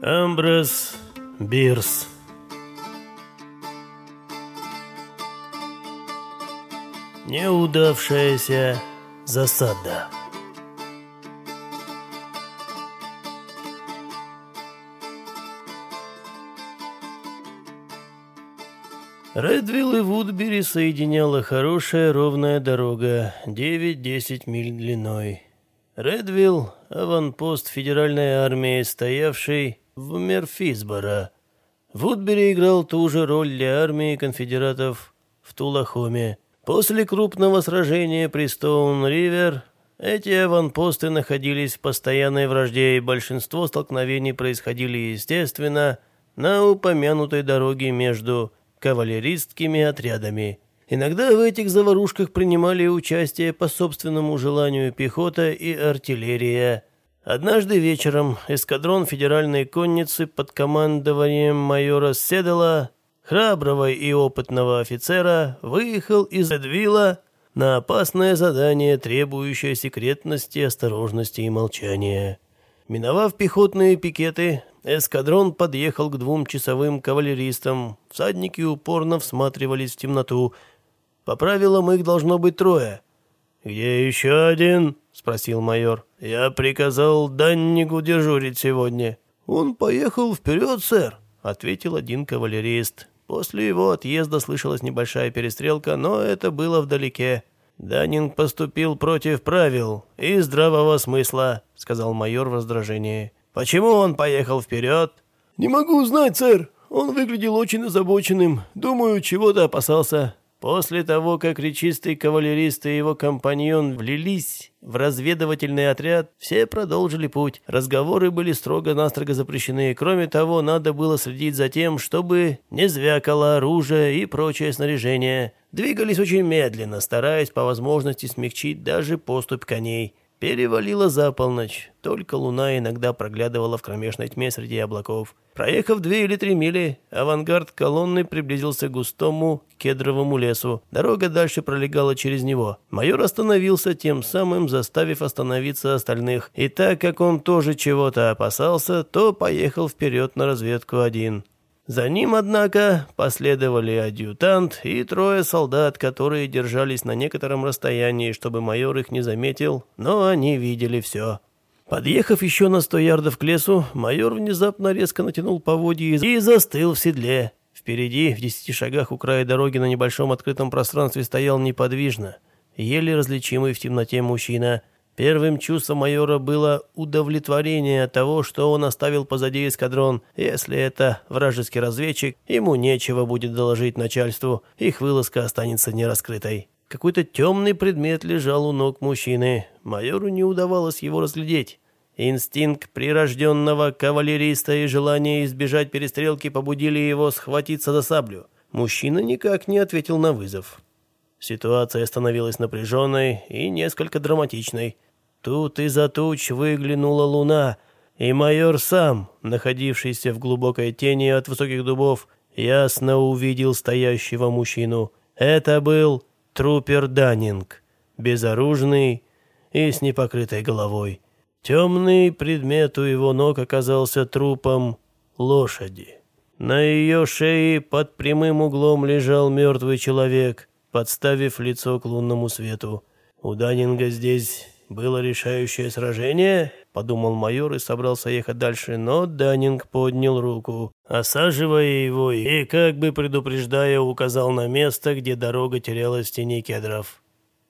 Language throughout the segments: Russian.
Амброс Бирс. Неудавшаяся засада. Редвилл и Вудбери соединяла хорошая ровная дорога, 9-10 миль длиной. Редвилл — аванпост федеральной армии, стоявший в Мерфисборо. Вудбери играл ту же роль для армии конфедератов в Тулахоме. После крупного сражения при Стоун-Ривер эти аванпосты находились в постоянной вражде, и большинство столкновений происходили, естественно, на упомянутой дороге между кавалеристскими отрядами. Иногда в этих заварушках принимали участие по собственному желанию пехота и артиллерия. Однажды вечером эскадрон федеральной конницы под командованием майора Седела, храброго и опытного офицера, выехал из Эдвилла на опасное задание, требующее секретности, осторожности и молчания. Миновав пехотные пикеты, эскадрон подъехал к двум часовым кавалеристам. Всадники упорно всматривались в темноту. По правилам их должно быть трое. «Где еще один?» — спросил майор. «Я приказал Даннигу дежурить сегодня». «Он поехал вперед, сэр», — ответил один кавалерист. После его отъезда слышалась небольшая перестрелка, но это было вдалеке. «Даннинг поступил против правил и здравого смысла», — сказал майор в раздражении. «Почему он поехал вперед?» «Не могу знать, сэр. Он выглядел очень озабоченным. Думаю, чего-то опасался». После того, как речистый кавалерист и его компаньон влились в разведывательный отряд, все продолжили путь. Разговоры были строго-настрого запрещены. Кроме того, надо было следить за тем, чтобы не звякало оружие и прочее снаряжение. Двигались очень медленно, стараясь по возможности смягчить даже поступь коней. Перевалило за полночь, только луна иногда проглядывала в кромешной тьме среди облаков. Проехав две или три мили, авангард колонны приблизился к густому кедровому лесу. Дорога дальше пролегала через него. Майор остановился, тем самым заставив остановиться остальных. И так как он тоже чего-то опасался, то поехал вперед на разведку один. За ним, однако, последовали адъютант и трое солдат, которые держались на некотором расстоянии, чтобы майор их не заметил, но они видели все. Подъехав еще на сто ярдов к лесу, майор внезапно резко натянул поводья и застыл в седле. Впереди, в десяти шагах у края дороги на небольшом открытом пространстве стоял неподвижно, еле различимый в темноте мужчина – Первым чувством майора было удовлетворение от того, что он оставил позади эскадрон. Если это вражеский разведчик, ему нечего будет доложить начальству, их вылазка останется нераскрытой. Какой-то темный предмет лежал у ног мужчины. Майору не удавалось его разглядеть. Инстинкт прирожденного кавалериста и желание избежать перестрелки побудили его схватиться за саблю. Мужчина никак не ответил на вызов. Ситуация становилась напряженной и несколько драматичной. Тут из-за туч выглянула луна, и майор сам, находившийся в глубокой тени от высоких дубов, ясно увидел стоящего мужчину. Это был трупер Даннинг, безоружный и с непокрытой головой. Темный предмет у его ног оказался трупом лошади. На ее шее под прямым углом лежал мертвый человек, подставив лицо к лунному свету. У Даннинга здесь было решающее сражение?» — подумал майор и собрался ехать дальше, но Даннинг поднял руку, осаживая его и, как бы предупреждая, указал на место, где дорога терялась в тени кедров.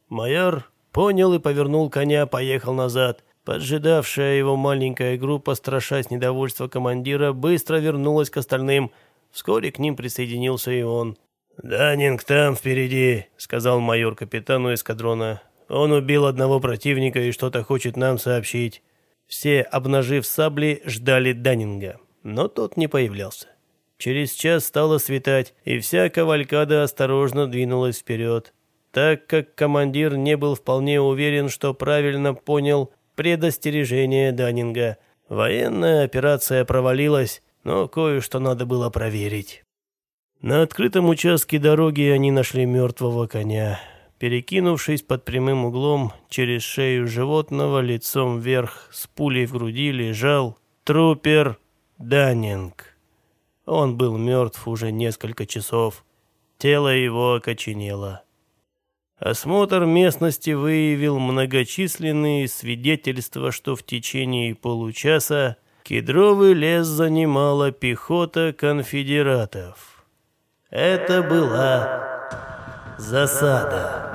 Майор понял и повернул коня, поехал назад. Поджидавшая его маленькая группа, страшась недовольства командира, быстро вернулась к остальным. Вскоре к ним присоединился и он. «Даннинг там впереди», — сказал майор капитану эскадрона. Он убил одного противника и что-то хочет нам сообщить. Все, обнажив сабли, ждали Даннинга, но тот не появлялся. Через час стало светать, и вся кавалькада осторожно двинулась вперед, так как командир не был вполне уверен, что правильно понял предостережение Даннинга. Военная операция провалилась, но кое-что надо было проверить. На открытом участке дороги они нашли мертвого коня. Перекинувшись под прямым углом через шею животного, лицом вверх, с пулей в груди лежал трупер Даннинг. Он был мертв уже несколько часов. Тело его окоченело. Осмотр местности выявил многочисленные свидетельства, что в течение получаса кедровый лес занимала пехота конфедератов. Это была засада.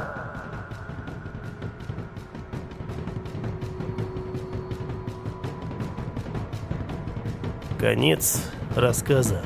Конец рассказа.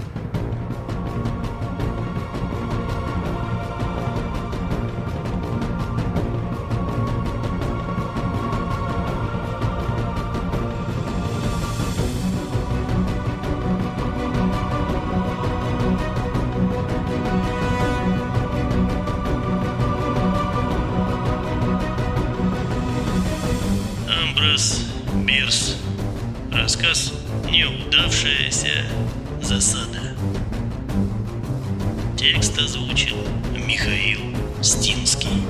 Амброс Бирс. Рассказ «Неудавшаяся засада». Текст озвучил Михаил Стинский.